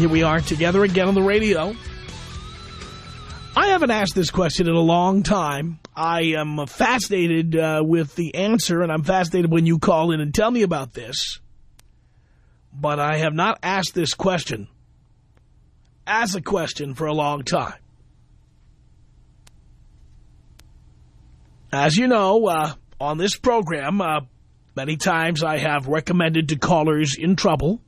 Here we are together again on the radio. I haven't asked this question in a long time. I am fascinated uh, with the answer, and I'm fascinated when you call in and tell me about this. But I have not asked this question as a question for a long time. As you know, uh, on this program, uh, many times I have recommended to callers in trouble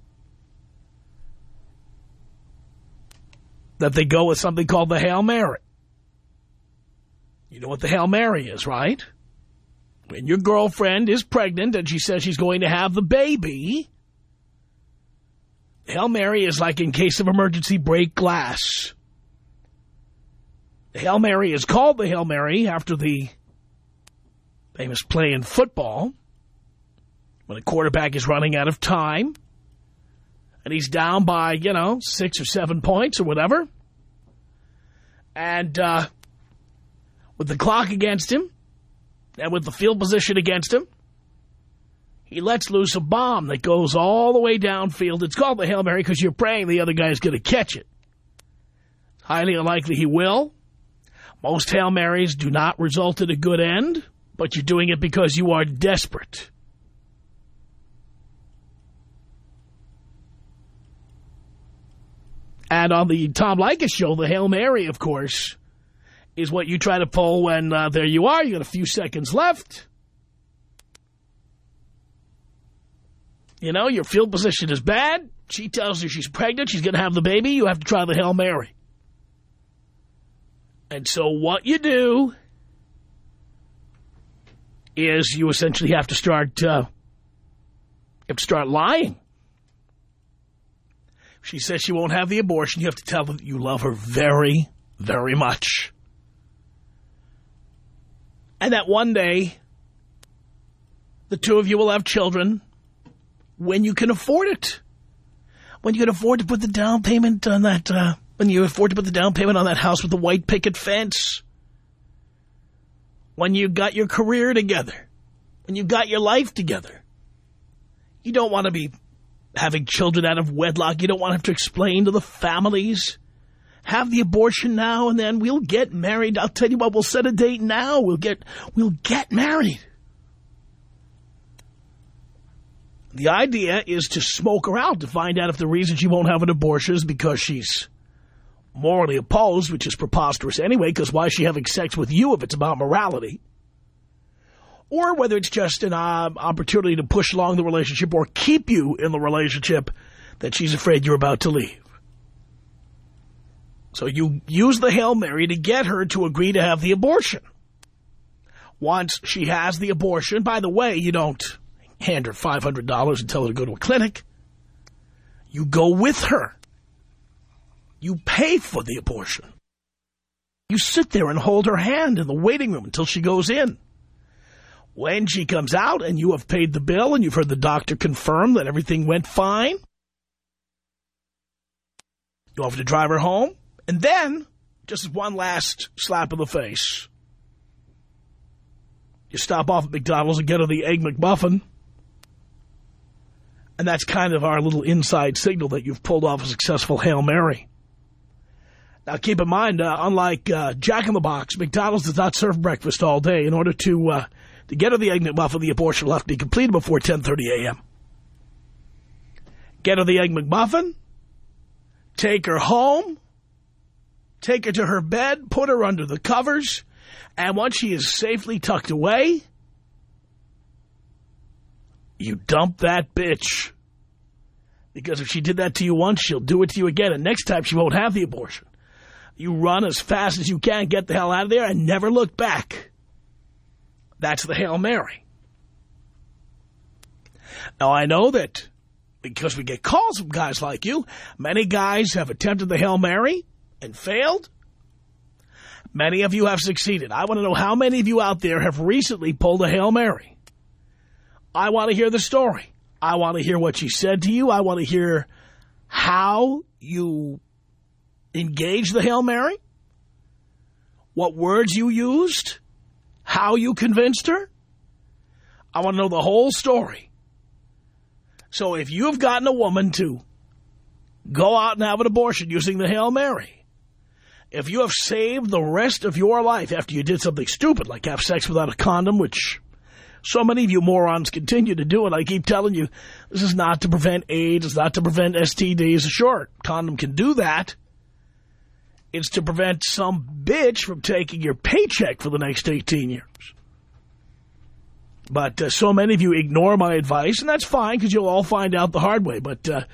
that they go with something called the Hail Mary. You know what the Hail Mary is, right? When your girlfriend is pregnant and she says she's going to have the baby, Hail Mary is like in case of emergency break glass. The Hail Mary is called the Hail Mary after the famous play in football when a quarterback is running out of time and he's down by, you know, six or seven points or whatever. And uh, with the clock against him and with the field position against him, he lets loose a bomb that goes all the way downfield. It's called the Hail Mary because you're praying the other guy's going to catch it. Highly unlikely he will. Most Hail Marys do not result in a good end, but you're doing it because you are desperate. And on the Tom Leykis show, the Hail Mary, of course, is what you try to pull when uh, there you are. You got a few seconds left. You know, your field position is bad. She tells you she's pregnant. She's going to have the baby. You have to try the Hail Mary. And so what you do is you essentially have to start, uh, you have to start lying. She says she won't have the abortion. You have to tell her that you love her very, very much. And that one day, the two of you will have children when you can afford it. When you can afford to put the down payment on that, uh, when you afford to put the down payment on that house with the white picket fence. When you've got your career together. When you've got your life together. You don't want to be having children out of wedlock. You don't want to have to explain to the families. Have the abortion now and then we'll get married. I'll tell you what, we'll set a date now. We'll get, we'll get married. The idea is to smoke her out to find out if the reason she won't have an abortion is because she's morally opposed, which is preposterous anyway, because why is she having sex with you if it's about morality? Or whether it's just an uh, opportunity to push along the relationship or keep you in the relationship that she's afraid you're about to leave. So you use the Hail Mary to get her to agree to have the abortion. Once she has the abortion, by the way, you don't hand her $500 and tell her to go to a clinic. You go with her. You pay for the abortion. You sit there and hold her hand in the waiting room until she goes in. When she comes out and you have paid the bill and you've heard the doctor confirm that everything went fine, you offer to drive her home. And then, just one last slap in the face, you stop off at McDonald's and get her the Egg McMuffin. And that's kind of our little inside signal that you've pulled off a successful Hail Mary. Now, keep in mind, uh, unlike uh, Jack in the Box, McDonald's does not serve breakfast all day. In order to uh, to get her the Egg McMuffin, the abortion will have to be completed before 10.30 a.m. Get her the Egg McMuffin, take her home, take her to her bed, put her under the covers, and once she is safely tucked away, you dump that bitch. Because if she did that to you once, she'll do it to you again, and next time she won't have the abortion. You run as fast as you can, get the hell out of there, and never look back. That's the Hail Mary. Now, I know that because we get calls from guys like you, many guys have attempted the Hail Mary and failed. Many of you have succeeded. I want to know how many of you out there have recently pulled a Hail Mary. I want to hear the story. I want to hear what she said to you. I want to hear how you engaged the Hail Mary, what words you used, how you convinced her. I want to know the whole story. So if you've gotten a woman to go out and have an abortion using the Hail Mary, if you have saved the rest of your life after you did something stupid like have sex without a condom, which so many of you morons continue to do, and I keep telling you, this is not to prevent AIDS, it's not to prevent STDs. Sure, condom can do that. It's to prevent some bitch from taking your paycheck for the next 18 years. But uh, so many of you ignore my advice, and that's fine because you'll all find out the hard way. But uh,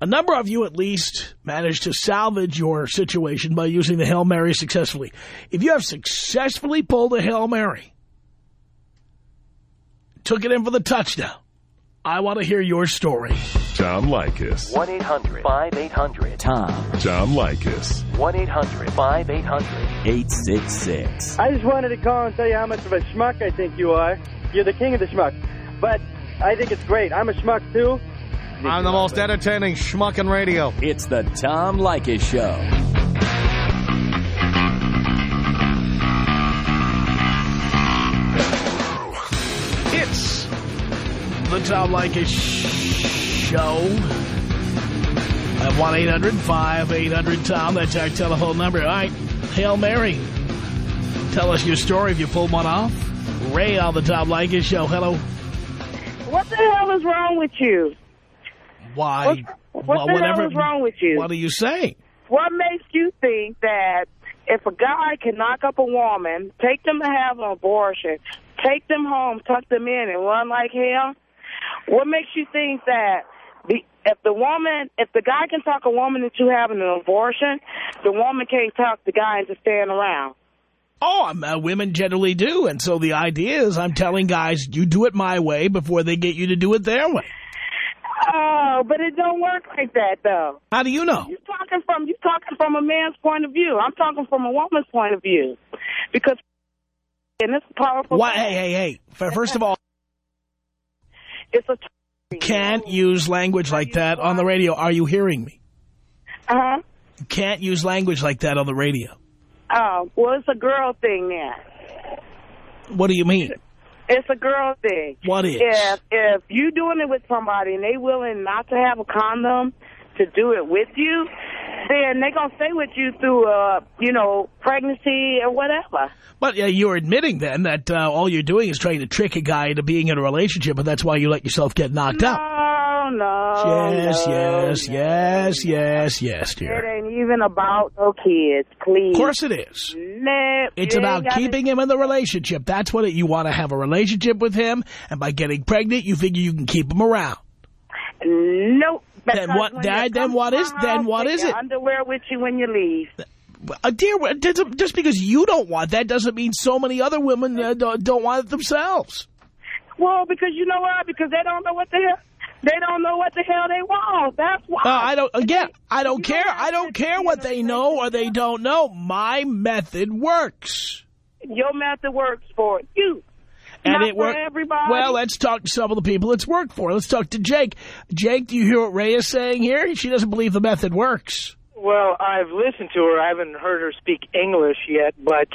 a number of you at least managed to salvage your situation by using the Hail Mary successfully. If you have successfully pulled a Hail Mary, took it in for the touchdown, I want to hear your story. Tom Leykis. 1-800-5800-TOM. Tom Leykis. 1-800-5800-866. I just wanted to call and tell you how much of a schmuck I think you are. You're the king of the schmuck. But I think it's great. I'm a schmuck, too. I'm the most entertaining schmuck in radio. It's the Tom Leykis Show. It's the Tom Leykis Show at 1-800-5800-TOM. That's our telephone number. All right, Hail Mary. Tell us your story if you pulled one off. Ray on the Tom Leykis Show. Hello. What the hell is wrong with you? Why? What, what well, the whatever, hell is wrong with you? What are you saying? What makes you think that if a guy can knock up a woman, take them to have an abortion, take them home, tuck them in, and run like hell, what makes you think that if the woman, if the guy can talk a woman into having an abortion, the woman can't talk the guy into staying around? Oh, uh, women generally do. And so the idea is I'm telling guys, you do it my way before they get you to do it their way. Oh, but it don't work like that, though. How do you know? You're talking from you're talking from a man's point of view. I'm talking from a woman's point of view, because and it's powerful. Why, hey, hey, hey. First of all, It's a can't use language like that on the radio. Are you hearing me? uh huh. You can't use language like that on the radio. Oh, well, it's a girl thing then. What do you mean? It's a girl thing. What is? If if you're doing it with somebody and they willing not to have a condom to do it with you, then they're gonna stay with you through uh you know pregnancy or whatever. But uh, you're admitting then that uh, all you're doing is trying to trick a guy into being in a relationship, and that's why you let yourself get knocked no, up. no, Yes, no, yes, yes, yes, yes, It dear. ain't even about no kids, please. Of course it is. Nah, It's about keeping him in the relationship. That's what it, you want to have a relationship with him, and by getting pregnant, you figure you can keep him around. Nope. Then what- then- then what is- then take is it? Underwear with you when you leave. Uh, dear, just because you don't want that doesn't mean so many other women uh, don't, don't want it themselves. Well, because you know why? Because they don't know what the hell. They don't know what the hell they want. That's why. Uh, I don't. Again, I don't care. I don't care what they know or they don't know. My method works, Your method works for you. And Not it for works. everybody. Well, let's talk to some of the people it's worked for. Let's talk to Jake. Jake, do you hear what Ray is saying here? She doesn't believe the method works. Well, I've listened to her. I haven't heard her speak English yet, but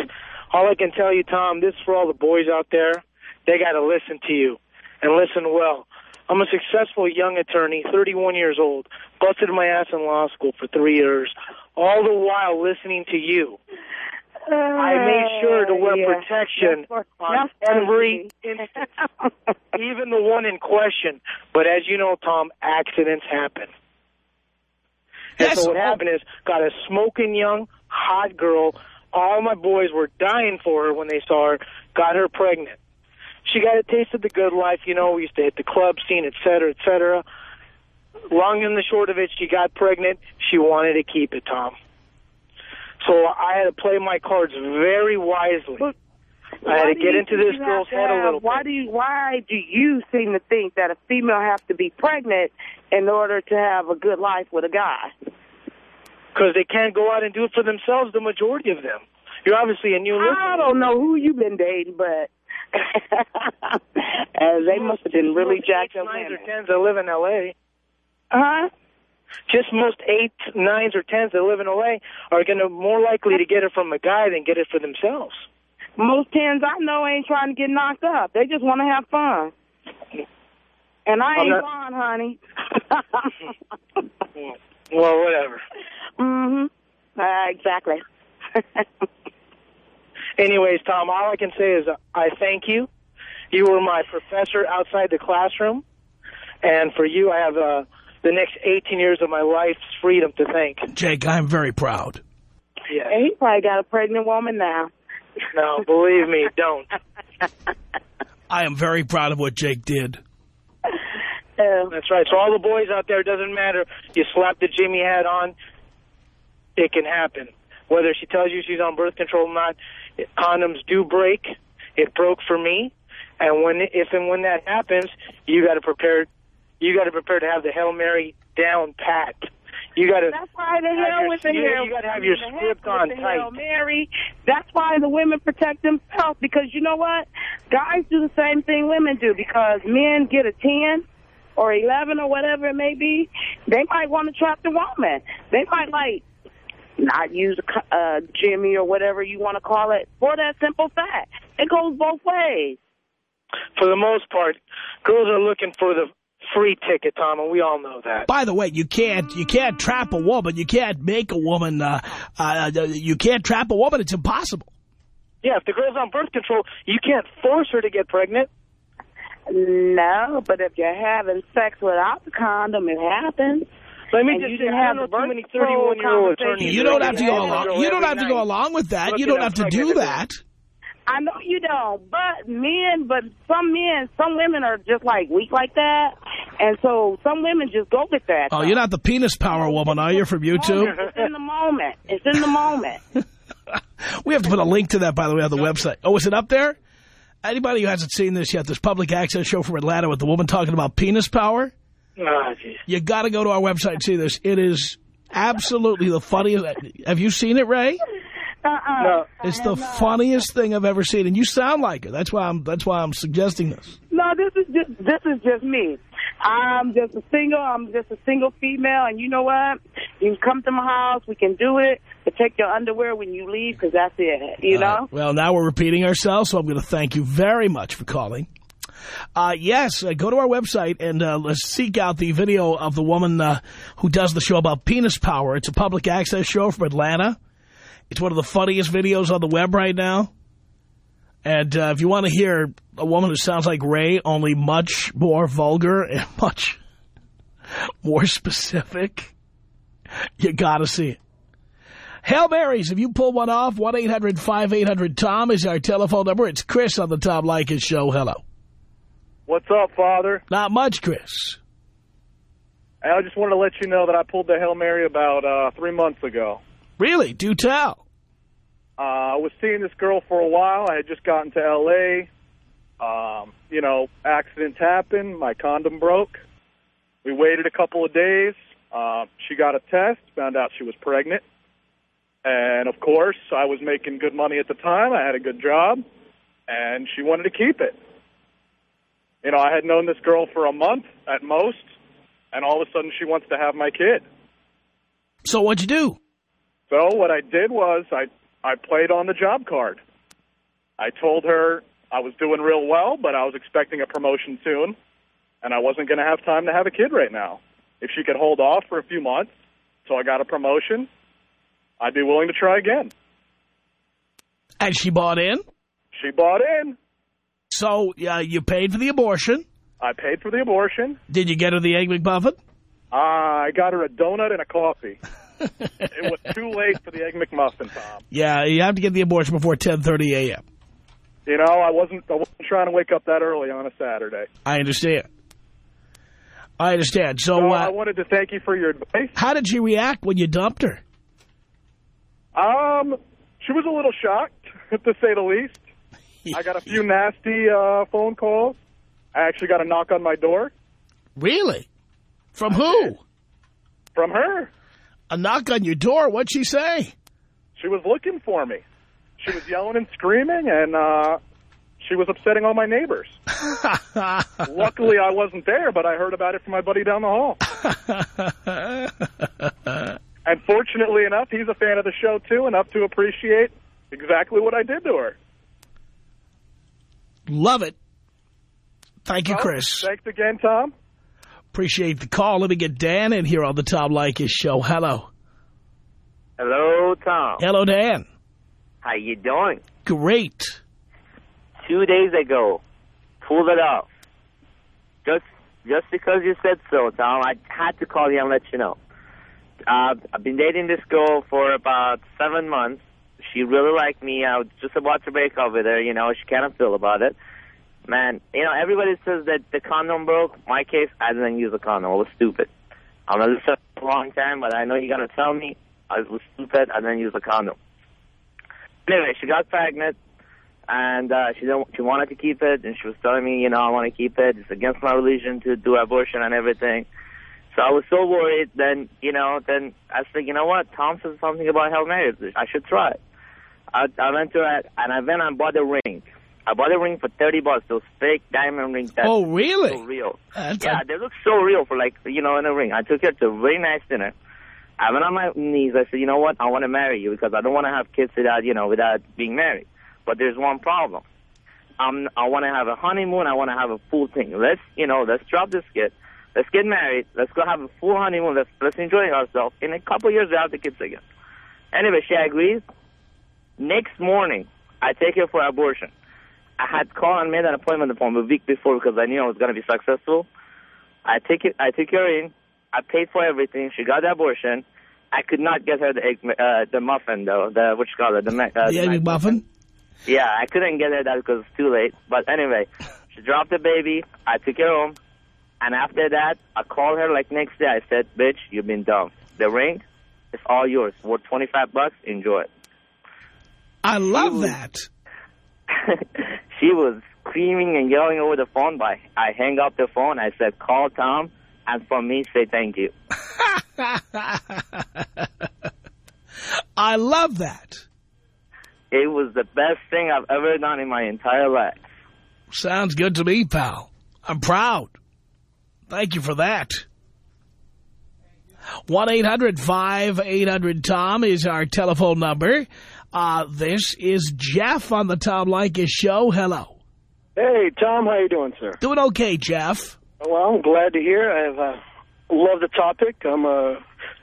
all I can tell you, Tom, this is for all the boys out there. They got to listen to you and listen well. I'm a successful young attorney, 31 years old, busted my ass in law school for three years, all the while listening to you. I made sure to wear Uh, Yeah. protection for- on every instance, even the one in question. But as you know, Tom, accidents happen. And Yes, so what happened is, got a smoking young hot girl. All my boys were dying for her when they saw her, got her pregnant. She got a taste of the good life, you know, we used to hit the club scene, et cetera, et cetera. Long and the short of it, she got pregnant. She wanted to keep it, Tom. So I had to play my cards very wisely. But I had to get into this girl's have head a little Why bit. do you? Why do you seem to think that a female has to be pregnant in order to have a good life with a guy? Because they can't go out and do it for themselves, the majority of them. You're obviously a new listener. I don't know who you've been dating, but uh, they must have been really jacked up nines, or tens that live in L.A. Uh huh? Just most eights, nines, or tens that live in L.A. are going to more likely to get it from a guy than get it for themselves. Most tens I know ain't trying to get knocked up. They just want to have fun. And I I'm ain't not- fun, honey. Well, whatever. Mm-hmm. Uh, exactly. Anyways, Tom, all I can say is I thank you. You were my professor outside the classroom, and for you, I have uh, the next 18 years of my life's freedom to think. Jake, I'm very proud. Yeah. and he probably got a pregnant woman now. No, believe me, don't. I am very proud of what Jake did. Uh, That's right. So all the boys out there, it doesn't matter. You slap the Jimmy hat on, it can happen. Whether she tells you she's on birth control or not, condoms do break. It broke for me, and when if and when that happens, you got to prepare. You got to prepare to have the hail mary down pat. You got to. That's why the hell your- with the you- you gotta have your script on the tight. Hail Mary. That's why the women protect themselves because you know what? Guys do the same thing women do because men get a 10 or 11 or whatever it may be. They might want to trap the woman. They might like not use a uh, Jimmy or whatever you want to call it for that simple fact. It goes both ways. For the most part, girls are looking for the free ticket, Tom, and we all know that. By the way, you can't you can't trap a woman. You can't make a woman. Uh, uh, you can't trap a woman. It's impossible. Yeah, if the girl's on birth control, you can't force her to get pregnant. No, but if you're having sex without the condom, it happens. Let me And just you say, I have don't know too many birth control 31-year-old conversation. attorneys. You don't have to go along. You don't have to go along with that. You don't have to do that. I know you don't, but men, but some men, some women are just like weak like that, and so some women just go with that. Oh, you're not the penis power woman, are you, from YouTube? It's in the moment. It's in the moment. We have to put a link to that, by the way, on the website. Oh, is it up there? Anybody who hasn't seen this yet, this public access show from Atlanta with the woman talking about penis power, ah, geez. you got to go to our website and see this. It is absolutely the funniest. Have you seen it, Ray? Uh-uh. No. It's the funniest thing I've ever seen, and you sound like her. That's why I'm. That's why I'm suggesting this. No, this is just this is just me. I'm just a single. I'm just a single female, and you know what? You can come to my house. We can do it. But take your underwear when you leave, because that's it. You know. Uh, well, now we're repeating ourselves, so I'm going to thank you very much for calling. Uh, yes, uh, go to our website and uh, let's seek out the video of the woman uh, who does the show about penis power. It's a public access show from Atlanta. It's one of the funniest videos on the web right now. And uh, if you want to hear a woman who sounds like Ray, only much more vulgar and much more specific, you got to see it. Hail Marys, if you pull one off, 1-800-5800-TOM is our telephone number. It's Chris on the Tom Leykis show. Hello. What's up, Father? Not much, Chris. I just wanted to let you know that I pulled the Hail Mary about uh, three months ago. Really? Do tell. Uh, I was seeing this girl for a while. I had just gotten to L.A. Um, you know, accidents happen. My condom broke. We waited a couple of days. Uh, she got a test, found out she was pregnant. And, of course, I was making good money at the time. I had a good job. And she wanted to keep it. You know, I had known this girl for a month at most. And all of a sudden she wants to have my kid. So what'd you do? So what I did was I I played on the job card. I told her I was doing real well, but I was expecting a promotion soon, and I wasn't going to have time to have a kid right now. If she could hold off for a few months, so I got a promotion, I'd be willing to try again. And she bought in. She bought in. So uh, you paid for the abortion. I paid for the abortion. Did you get her the Egg McMuffin? Uh, I got her a donut and a coffee. it was too late for the Egg McMuffin, Tom. Yeah, you have to get the abortion before 10.30 a.m. You know, I wasn't, I wasn't trying to wake up that early on a Saturday. I understand. I understand. So, So uh, I wanted to thank you for your advice. how did she react when you dumped her? Um, she was a little shocked, to say the least. I got a few nasty uh, phone calls. I actually got a knock on my door Really? From who? from her. A knock on your door. What'd she say? She was looking for me. She was yelling and screaming, and uh, she was upsetting all my neighbors. Luckily, I wasn't there, but I heard about it from my buddy down the hall. and fortunately enough, he's a fan of the show, too, enough to appreciate exactly what I did to her. Love it. Thank you, Chris. Thanks again, Tom. Appreciate the call. Let me get Dan in here on the Tom Leykis show. Hello. Hello, Tom. Hello, Dan. How you doing? Great. Two days ago, pulled it off. Just, just because you said so, Tom, I had to call you and let you know. Uh, I've been dating this girl for about seven months. She really liked me. I was just about to break up with her. You know, she kind of feel about it. Man, you know, everybody says that the condom broke. My case, I didn't use a condom. I was stupid. I'm not listening for a long time, but I know you're going to tell me I was stupid. I didn't use a condom. Anyway, she got pregnant, and uh, she didn't, she wanted to keep it, and she was telling me, you know, I want to keep it. It's against my religion to do abortion and everything. So I was so worried. Then, you know, then I said, you know what? Tom said something about Hail Mary. I should try it. I, I went to it, and I went and bought a ring. I bought a ring for 30 bucks, those fake diamond rings. That Oh, really? So real. That's yeah, they look so real for like, you know, in a ring. I took her to a very nice dinner. I went on my knees. I said, you know what? I want to marry you because I don't want to have kids without, you know, without being married. But there's one problem. Um, I want to have a honeymoon. I want to have a full thing. Let's, you know, let's drop this kid. Let's get married. Let's go have a full honeymoon. Let's let's enjoy ourselves. In a couple of years, we'll have the kids again. Anyway, she agrees. Next morning, I take her for abortion. I had called and made an appointment from a week before because I knew I was going to be successful. I take it. I took her in. I paid for everything. She got the abortion. I could not get her the egg, uh, the muffin though. The what you call it, the, uh, the Egg night McMuffin? yeah, I couldn't get her that because it's too late. But anyway, she dropped the baby. I took her home. And after that, I called her like next day. I said, bitch, you've been dumped. The ring is all yours. Worth 25 bucks. Enjoy it. I love that. she was screaming and yelling over the phone. But I hang up the phone. I said, call Tom. And for me, say thank you. I love that. It was the best thing I've ever done in my entire life. Sounds good to me, pal. I'm proud. Thank you for that. 1-800-5800-TOM is our telephone number. Uh, this is Jeff on the Tom Leykis show. Hello. Hey, Tom, how you doing, sir? Doing okay, Jeff. Well, I'm glad to hear. I've uh, love the topic. I'm a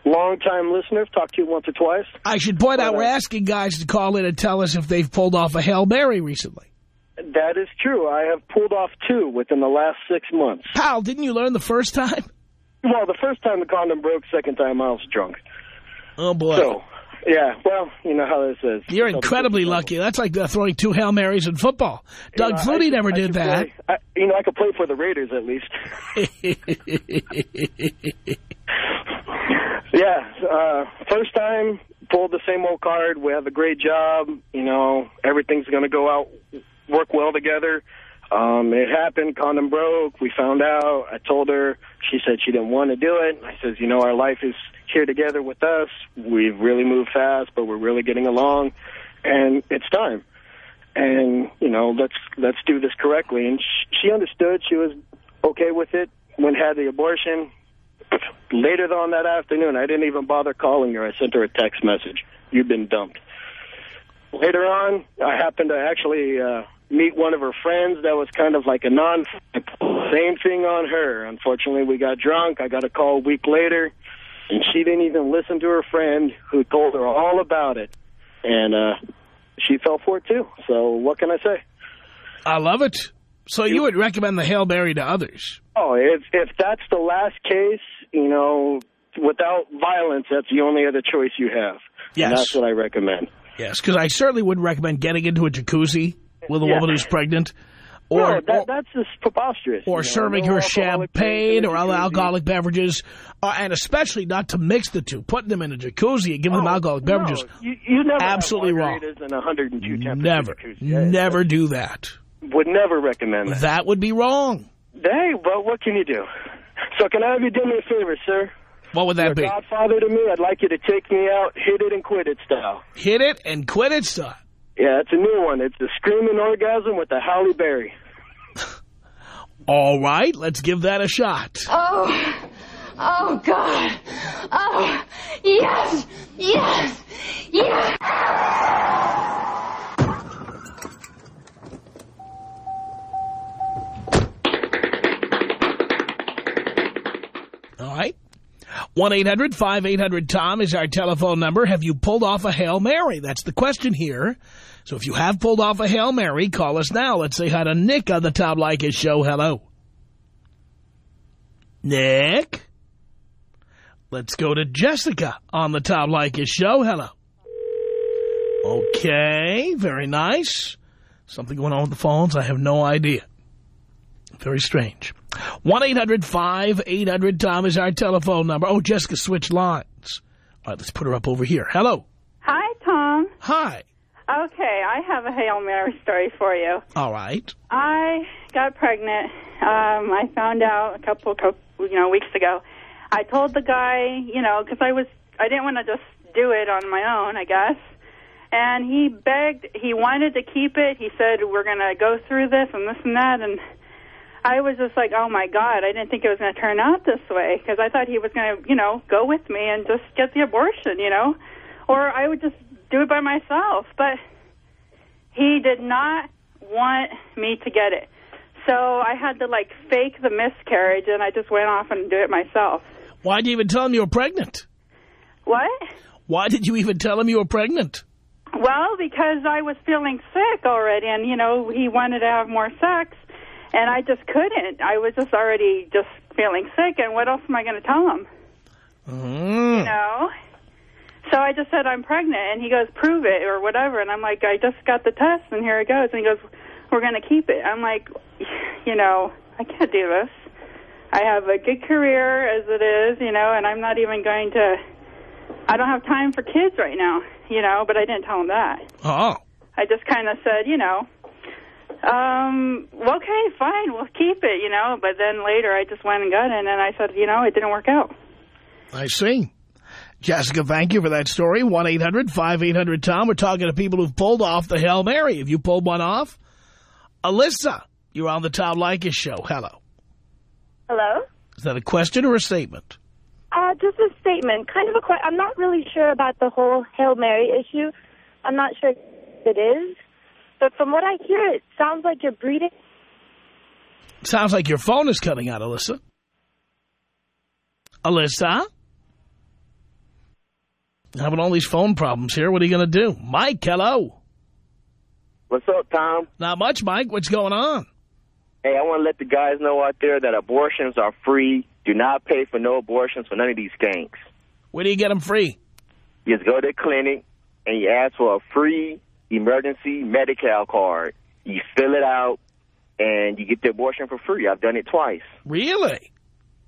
long-time listener. I've talked to you once or twice. I should point out Uh, we're asking guys to call in and tell us if they've pulled off a Hail Mary recently. That is true. I have pulled off two within the last six months. Pal, didn't you learn the first time? Well, the first time the condom broke, second time I was drunk. Oh, boy. So, yeah, well, you know how this is. You're incredibly lucky. That's like uh, throwing two Hail Marys in football. Doug You know, Flutie I- never I did that. play- I, you know, I could play for the Raiders at least. Yeah, uh, first time, pulled the same old card. We have a great job. You know, everything's going to go out, work well together. Um, it happened. Condom broke. We found out. I told her. She said she didn't want to do it. I says, you know, our life is here together with us. We've really moved fast, but we're really getting along, and it's time. And you know, let's let's do this correctly. And sh she understood. She was okay with it. When had the abortion, later on that afternoon, I didn't even bother calling her. I sent her a text message. You've been dumped. Later on, I happened to actually uh, meet one of her friends that was kind of like a non Same thing on her. Unfortunately, we got drunk. I got a call a week later, and she didn't even listen to her friend who told her all about it. And uh, she fell for it, too. So what can I say? I love it. So you would recommend the Hail Mary to others? Oh, if if that's the last case, you know, without violence, that's the only other choice you have. Yes. And that's what I recommend. Yes, because I certainly wouldn't recommend getting into a jacuzzi with a Yeah. woman who's pregnant. Or, no, that, that's just preposterous. or you know, serving no her champagne or other alcoholic beverages, uh, and especially not to mix the two. Putting them in a jacuzzi and giving them Oh, alcoholic no, beverages. You, you never absolutely wrong. margaritas in 102 temperature Never. Yeah, never do that. Would never recommend that. That would be wrong. Hey, but what can you do? So can I have you do me a favor, sir? What would that You're be? godfather to me. I'd like you to take me out, hit it and quit it style. Hit it and quit it, son. Yeah, it's a new one. It's a screaming orgasm with a Halle Berry. All right, let's give that a shot. Oh, oh God. Oh, yes, yes, yes. All right. 1-800-5800-TOM is our telephone number. Have you pulled off a Hail Mary? That's the question here. So if you have pulled off a Hail Mary, call us now. Let's say hi to Nick on the Tom Leykis show. Hello. Nick? Let's go to Jessica on the Tom Leykis show. Hello. Okay, very nice. Something going on with the phones? I have no idea. Very strange. 1-800-5800-TOM is our telephone number. Oh, Jessica switched lines. All right, let's put her up over here. Hello. Hi, Tom. Hi. Okay, I have a Hail Mary story for you. All right. I got pregnant. Um, I found out a couple, couple, you know, weeks ago. I told the guy, you know, because I was, I didn't want to just do it on my own, I guess. And he begged, he wanted to keep it. He said, we're going to go through this and this and that. And I was just like, oh my God, I didn't think it was going to turn out this way because I thought he was going to, you know, go with me and just get the abortion, you know, or I would just do it by myself. But he did not want me to get it. So I had to like fake the miscarriage and I just went off and do it myself. Why did you even tell him you were pregnant? What? Why did you even tell him you were pregnant? Well, because I was feeling sick already and, you know, he wanted to have more sex and I just couldn't. I was just already just feeling sick and what else am I going to tell him? Mm. You know? So I just said, I'm pregnant. And he goes, prove it or whatever. And I'm like, I just got the test and here it goes. And he goes, we're going to keep it. I'm like, you know, I can't do this. I have a good career as it is, you know, and I'm not even going to, I don't have time for kids right now, you know, but I didn't tell him that. Oh. I just kind of said, you know, um, okay, fine, we'll keep it, you know. But then later I just went and got it, and then I said, you know, it didn't work out. I see. Jessica, thank you for that story. 1-800-5800-TOM. We're talking to people who've pulled off the Hail Mary. Have you pulled one off? Alyssa, you're on the Tom Leykis show. Hello. Hello? Is that a question or a statement? Uh, just a statement. Kind of a question. I'm not really sure about the whole Hail Mary issue. I'm not sure if it is. But from what I hear, it sounds like you're breathing. Sounds like your phone is cutting out, Alyssa. Alyssa? Having all these phone problems here. What are you going to do? Mike, hello. What's up, Tom? Not much, Mike. What's going on? Hey, I want to let the guys know out there that abortions are free. Do not pay for no abortions for none of these skanks. Where do you get them free? You just go to the clinic and you ask for a free emergency Medi-Cal card. You fill it out and you get the abortion for free. I've done it twice. Really?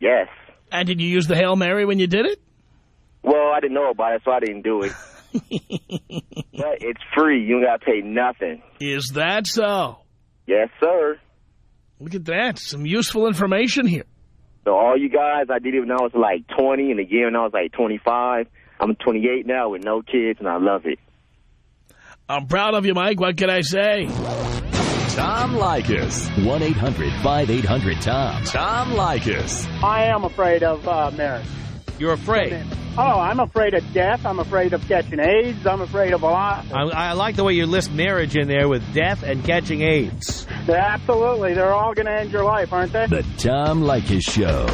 Yes. And did you use the Hail Mary when you did it? Well, I didn't know about it, so I didn't do it. but it's free. You don't got to pay nothing. Is that so? Yes, sir. Look at that. Some useful information here. So all you guys, I did it when I was like 20, and again when I was like 25. I'm 28 now with no kids, and I love it. I'm proud of you, Mike. What can I say? Tom Leykis. 1-800-5800-TOM. Tom Leykis. I am afraid of uh, marriage. You're afraid? Oh, I'm afraid of death. I'm afraid of catching AIDS. I'm afraid of a lot. I, I like the way you list marriage in there with death and catching AIDS. Absolutely. They're all going to end your life, aren't they? The Tom Leykis Show.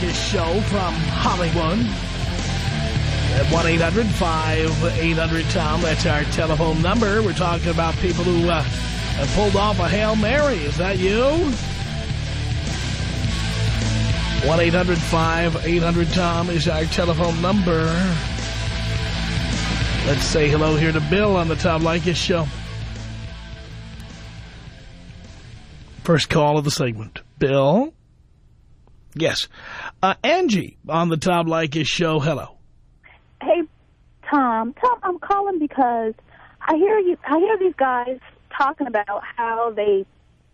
The show from Hollywood. At 1-800-5800-TOM. That's our telephone number. We're talking about people who uh, have pulled off a Hail Mary. Is that you? 1-800-5800-TOM is our telephone number. Let's say hello here to Bill on the Tom Leykis Show. First call of the segment. Bill? Yes. Uh, Angie on the Tom Leykis Show. Hello. Hey, Tom. Tom, I'm calling because I hear you. I hear these guys talking about how they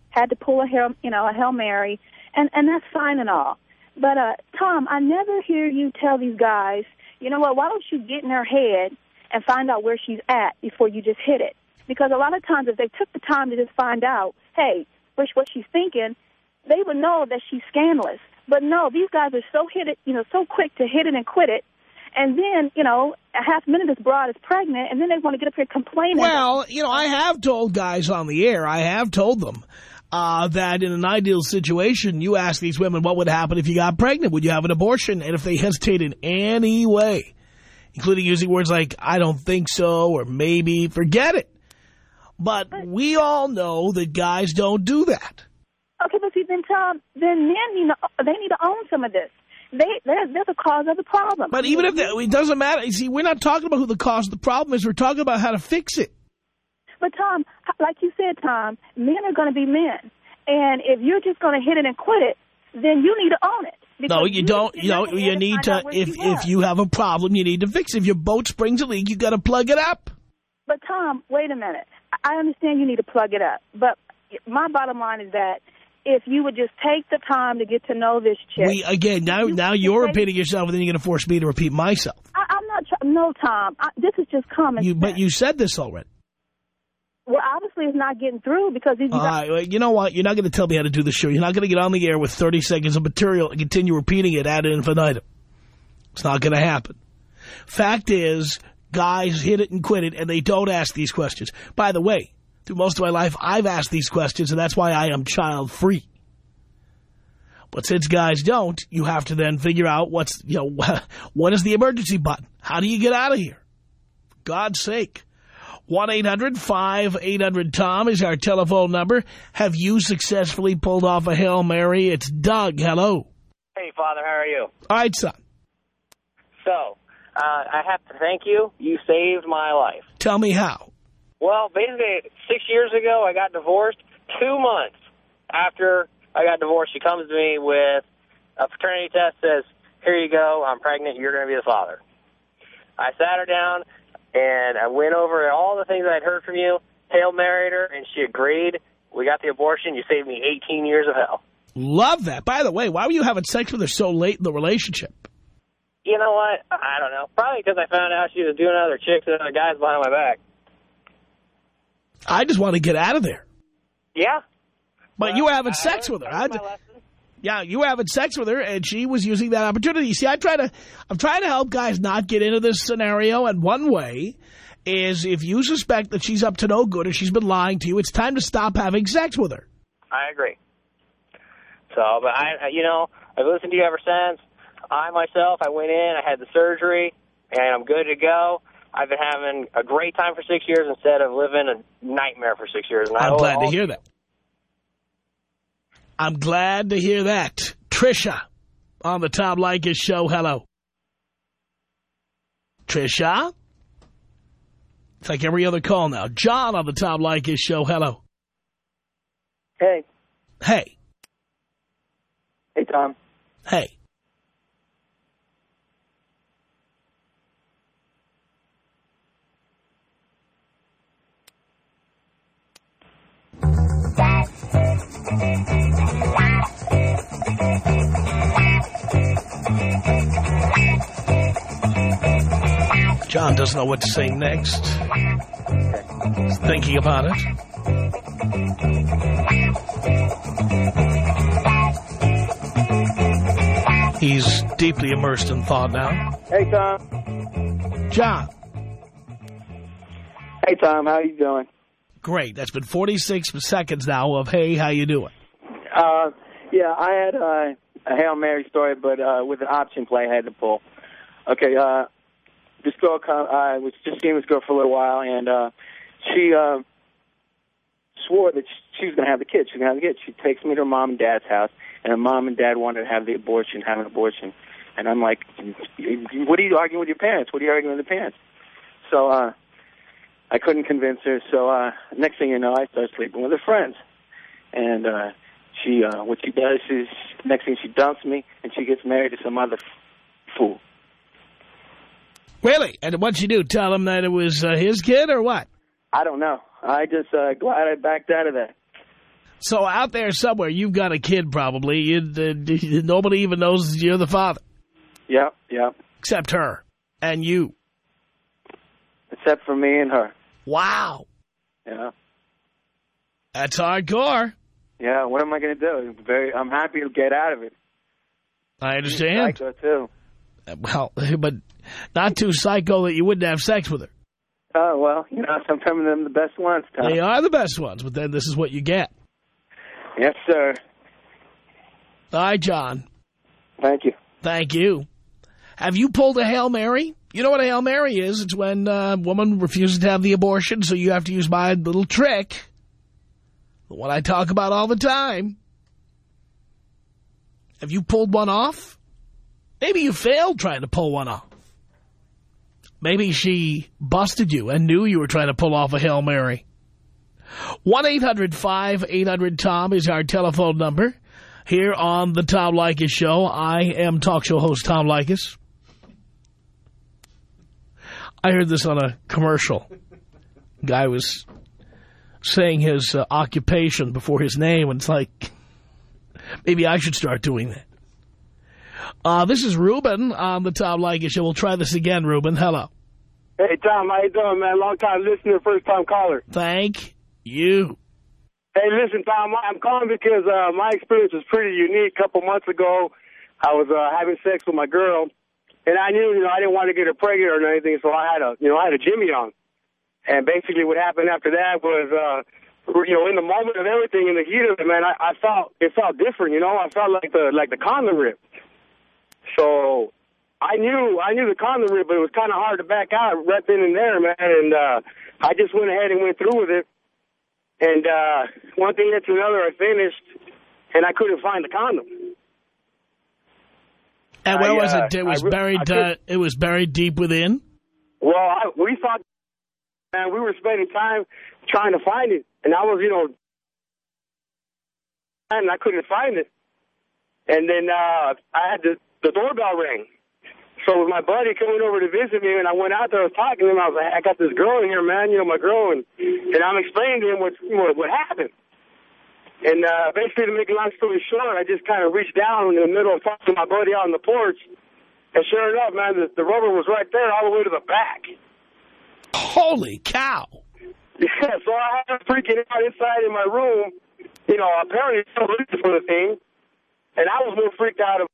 had to pull a hail, you know, a hail mary, and and that's fine and all. But uh, Tom, I never hear you tell these guys, you know what? Why don't you get in her head and find out where she's at before you just hit it? Because a lot of times, if they took the time to just find out, hey, which what she's thinking, they would know that she's scandalous. But no, these guys are so hit it, you know, so quick to hit it and quit it. And then, you know, a half minute this broad is pregnant, and then they want to get up here complaining. Well, you know, I have told guys on the air, I have told them uh, that in an ideal situation, you ask these women what would happen if you got pregnant. Would you have an abortion? And if they hesitate in any way, including using words like, I don't think so, or maybe, forget it. But we all know that guys don't do that. Okay, but see, then Tom, then men need to, they need to own some of this. They they're, they're the cause of the problem. But even if, they, it doesn't matter. See, we're not talking about who the cause of the problem is. We're talking about how to fix it. But Tom, like you said, Tom, men are going to be men, and if you're just going to hit it and quit it, then you need to own it. Because No, you don't. You know, you need to. If was. if you have a problem, you need to fix it. If your boat springs a leak, you got to plug it up. But Tom, wait a minute. I understand you need to plug it up, but my bottom line is that if you would just take the time to get to know this chick. We again now. Now you're repeating yourself, and then you're going to force me to repeat myself. I, I'm not. No, Tom. I, this is just common. You, but you said this already. well, obviously, it's not getting through because you. All right, well, you know what? You're not going to tell me how to do the show. You're not going to get on the air with 30 seconds of material and continue repeating it ad infinitum. It's not going to happen. Fact is, guys hit it and quit it, and they don't ask these questions. By the way, through most of my life, I've asked these questions, and that's why I am child-free. But since guys don't, you have to then figure out what's, you know, what is the emergency button? How do you get out of here? For God's sake. 1-800-5800-TOM is our telephone number. Have you successfully pulled off a Hail Mary? It's Doug. Hello. Hey, Father, how are you? All right, son. So, uh, I have to thank you. You saved my life. Tell me how. Well, basically, six years ago, I got divorced. Two months after I got divorced, she comes to me with a paternity test, says, here you go, I'm pregnant, you're going to be the father. I sat her down, and I went over all the things I'd heard from you, Hail married her, and she agreed. We got the abortion. You saved me 18 years of hell. Love that. By the way, why were you having sex with her so late in the relationship? You know what? I don't know. Probably because I found out she was doing other chicks and other guys behind my back. I just want to get out of there. Yeah. But you were having sex with her. I, yeah, you were having sex with her, and she was using that opportunity. See, I try to, I'm trying to help guys not get into this scenario, and one way is if you suspect that she's up to no good or she's been lying to you, it's time to stop having sex with her. I agree. So, but I, I- you know, I've listened to you ever since. I myself, I went in, I had the surgery, and I'm good to go. I've been having a great time for six years instead of living a nightmare for six years. And I I'm glad to hear that. I'm glad to hear that. Trisha on the Tom Leykis show. Hello. Trisha? It's like every other call now. John on the Tom Leykis show. Hello. Hey. Hey. Hey, Tom. Hey. John doesn't know what to say next. He's thinking about it. He's deeply immersed in thought now. Hey, Tom. John. Hey, Tom. How you doing? Great. That's been 46 seconds now of, hey, how you doing? Uh, yeah, I had uh, a Hail Mary story, but uh, with an option play I had to pull. Okay, uh, this girl, come, I was just seeing this girl for a little while, and uh, she uh, swore that she was going to have the kid. She was going to have the kid. She takes me to her mom and dad's house, and her mom and dad wanted to have the abortion, have an abortion. And I'm like, what are you arguing with your parents? What are you arguing with the parents? So uh, I couldn't convince her. So uh, next thing you know, I start sleeping with her friends. And uh, she, uh, what she does is, next thing she dumps me, and she gets married to some other f- fool. Really? And what'd you do? Tell him that it was uh, his kid or what? I don't know. I just uh, glad I backed out of that. So out there somewhere, you've got a kid probably. You, uh, nobody even knows you're the father. Yep, yep. Except her and you. Except for me and her. Wow. Yeah. That's hardcore. Yeah, what am I going to do? Very, I'm happy to get out of it. I understand. Psycho, too. Well, but not too psycho that you wouldn't have sex with her. Oh, well, you know, sometimes they're the best ones, Tom. They are the best ones, but then this is what you get. Yes, sir. Hi, John. Thank you. Thank you. Have you pulled a Hail Mary? You know what a Hail Mary is? It's when a woman refuses to have the abortion, so you have to use my little trick. The one I talk about all the time. Have you pulled one off? Maybe you failed trying to pull one off. Maybe she busted you and knew you were trying to pull off a Hail Mary. 1-800-5800-TOM is our telephone number. Here on the Tom Leykis Show, I am talk show host Tom Leykis. I heard this on a commercial. Guy was saying his uh, occupation before his name, and it's like, maybe I should start doing that. Uh, this is Ruben on the Tom Leykis Show. We'll try this again, Ruben. Hello. Hey, Tom, how you doing, man? Long time listener, first time caller. Thank you. Hey, listen, Tom, I'm calling because uh, my experience was pretty unique. A couple months ago, I was uh, having sex with my girl, and I knew, you know, I didn't want to get her pregnant or anything, so I had a, you know, I had a Jimmy on. And basically what happened after that was, uh, you know, in the moment of everything, in the heat of it, man, I, I felt, it felt different, you know? I felt like the, like the condom ripped. So I knew I knew the condom rip, but it was kind of hard to back out right then and there, man. And uh, I just went ahead and went through with it. And uh, one thing led to another. I finished, and I couldn't find the condom. And where I, was uh, it? It was buried. I Uh, it was buried deep within. Well, I, we thought, man, we were spending time trying to find it, and I was, you know, and I couldn't find it. And then uh, I had the the doorbell ring. So with my buddy coming over to visit me, and I went out there, I was talking to him. I was like, I got this girl in here, man. You know, my girl, and and I'm explaining to him what what, what happened. And uh, basically, to make a long story short, I just kind of reached down in the middle and to my buddy out on the porch. And sure enough, man, the, the rubber was right there all the way to the back. Holy cow! Yeah, so I was freaking out inside in my room. You know, apparently still looking for the thing. And I was more freaked out of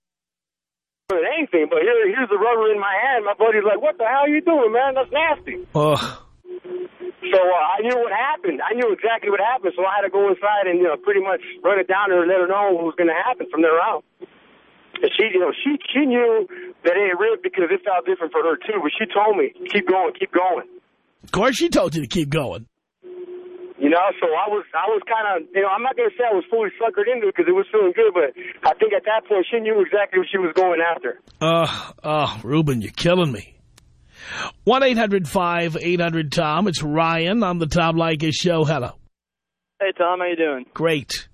than anything. But here, here's the rubber in my hand. My buddy's like, what the hell are you doing, man? That's nasty. Ugh. So uh, I knew what happened. I knew exactly what happened. So I had to go inside and, you know, pretty much run it down and let her know what was going to happen from there out. And she, you know, she she knew that it ripped because it felt different for her too. But she told me, keep going, keep going. Of course, she told you to keep going. You know, so I was, I was kind of, you know, I'm not going to say I was fully suckered into it because it was feeling good, but I think at that point she knew exactly what she was going after. Uh, oh, Ruben, you're killing me. 1-800-5800-TOM. It's Ryan on the Tom Leykis Show. Hello. Hey, Tom. How you doing? Great.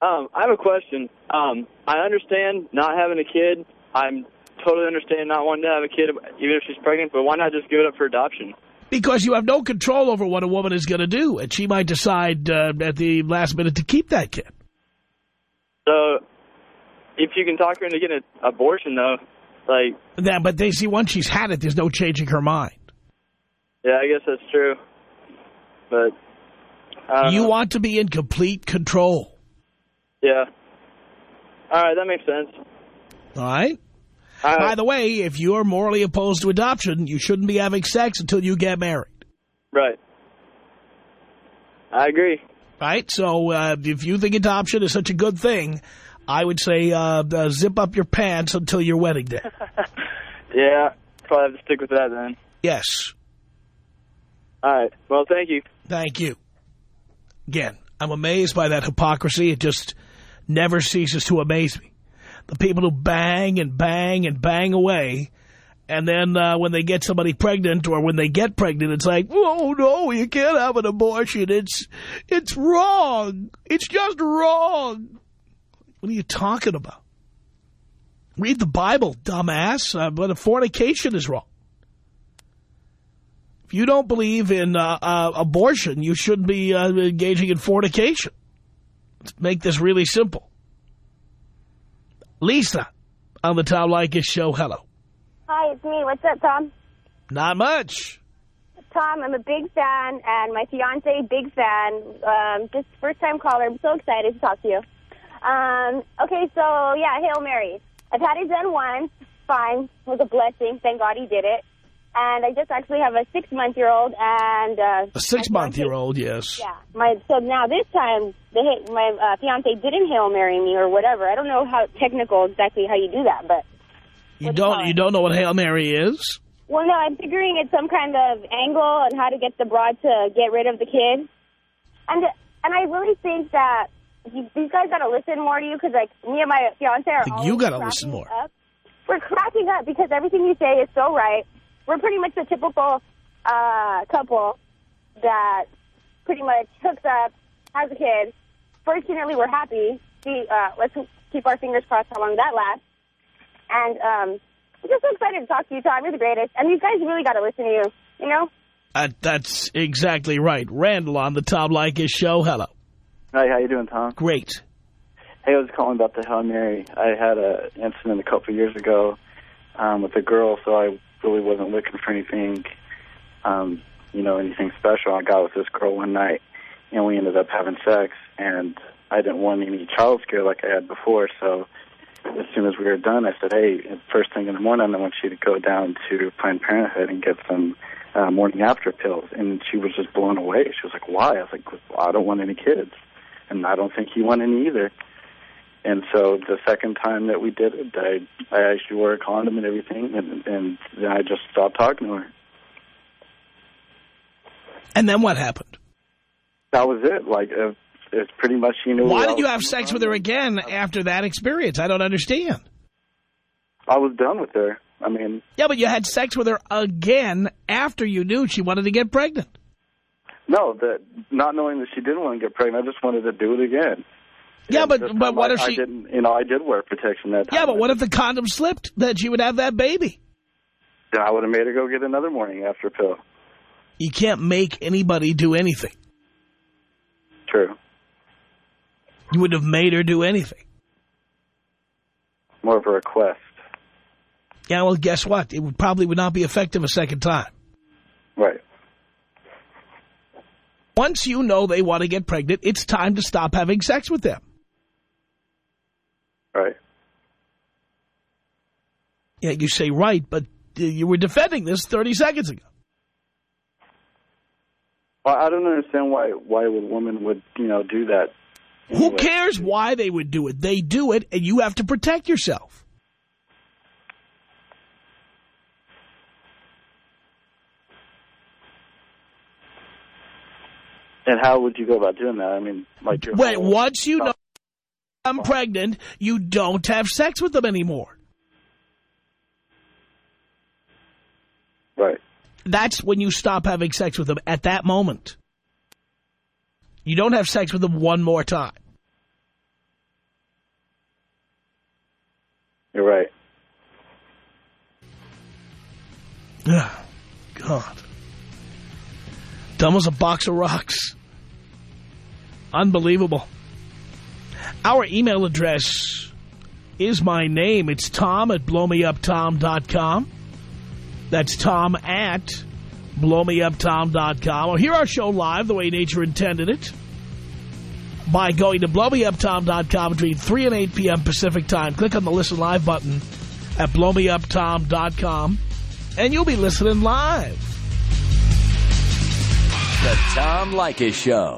Um, I have a question. Um, I understand not having a kid. I'm totally understand not wanting to have a kid, even if she's pregnant, but why not just give it up for adoption? Because you have no control over what a woman is going to do, and she might decide uh, at the last minute to keep that kid. So, if you can talk her into getting an abortion, though, like... Then, but they see once she's had it, there's no changing her mind. Yeah, I guess that's true. But... You know. want to be in complete control. Yeah. All right, that makes sense. All right? By the way, if you're morally opposed to adoption, you shouldn't be having sex until you get married. Right. I agree. Right? So uh, if you think adoption is such a good thing, I would say uh, uh, zip up your pants until your wedding day. Yeah. probably have to stick with that then. Yes. All right. Well, thank you. Thank you. Again, I'm amazed by that hypocrisy. It just never ceases to amaze me. The people who bang and bang and bang away, and then uh, when they get somebody pregnant or when they get pregnant, it's like, oh, no, you can't have an abortion. It's, it's wrong. It's just wrong. What are you talking about? Read the Bible, dumbass. Uh, but a fornication is wrong. If you don't believe in uh, uh, abortion, you shouldn't be uh, engaging in fornication. Let's make this really simple. Lisa, on the Tom Leykis show, hello. Hi, it's me. What's up, Tom? Not much. Tom, I'm a big fan, and my fiance, big fan. Um, just first-time caller. I'm so excited to talk to you. Um, okay, so, yeah, Hail Mary. I've had it done once. Fine. It was a blessing. Thank God he did it. And I just actually have a six-month-year-old and... Uh, A six-month-year-old, yes. Yeah. My So now this time, the my uh, fiance didn't Hail Mary me or whatever. I don't know how technical exactly how you do that, but... You don't, you don't know what Hail Mary is? Well, no, I'm figuring it's some kind of angle on how to get the broad to get rid of the kid. And and I really think that you, these guys got to listen more to you because, like, me and my fiance are you gotta listen more. Up. We're cracking up because everything you say is so right. We're pretty much the typical uh, couple that pretty much hooks up, has a kid. Fortunately, we're happy. See, uh, let's keep our fingers crossed how long that lasts. And um, I'm just so excited to talk to you, Tom. You're the greatest. And these guys really got to listen to you, you know? Uh, that's exactly right. Randall on the Tom Leykis show, hello. Hi, how you doing, Tom? Great. Hey, I was calling about the Hail Mary. I had an incident a couple of years ago um, with a girl, so I really wasn't looking for anything, um, you know, anything special. I got with this girl one night, and we ended up having sex, and I didn't want any child scare like I had before, so as soon as we were done, I said, hey, first thing in the morning, I want you to go down to Planned Parenthood and get some uh, morning after pills. And she was just blown away. She was like, why? I was like, well, I don't want any kids. And I don't think he want any either. And so the second time that we did it, I, I actually wore a condom and everything, and, and then I just stopped talking to her. And then what happened? That was it. Like, uh, it's pretty much she knew. Why did you have sex with her again after that experience? I don't understand. I was done with her. I mean, Yeah, but you had sex with her again after you knew she wanted to get pregnant. No, that not knowing that she didn't want to get pregnant, I just wanted to do it again. Yeah, And but but what I, if I she? didn't? You know, I did wear protection that time. Yeah, but what if the condom slipped? Then she would have that baby. Then I would have made her go get another morning after pill. You can't make anybody do anything. True. You wouldn't have made her do anything. More of a request. Yeah, well, guess what? It would probably would not be effective a second time. Right. Once you know they want to get pregnant, it's time to stop having sex with them. Right. Yeah, you say right, but uh, you were defending this 30 seconds ago. Well, I don't understand why why a woman would you know do that. Who cares why they would do it? They do it, and you have to protect yourself. And how would you go about doing that? I mean, like your Wait, once you know I'm pregnant, you don't have sex with them anymore. Right. That's when you stop having sex with them at that moment. You don't have sex with them one more time. You're right. God. Dumb as a box of rocks. Unbelievable. Our email address is my name. It's tom at blowmeuptom.com. That's tom at blowmeuptom.com. Or hear our show live the way nature intended it by going to blowmeuptom.com between 3 and 8 p.m. Pacific time. Click on the Listen Live button at blowmeuptom.com and you'll be listening live. The Tom Leykis Show.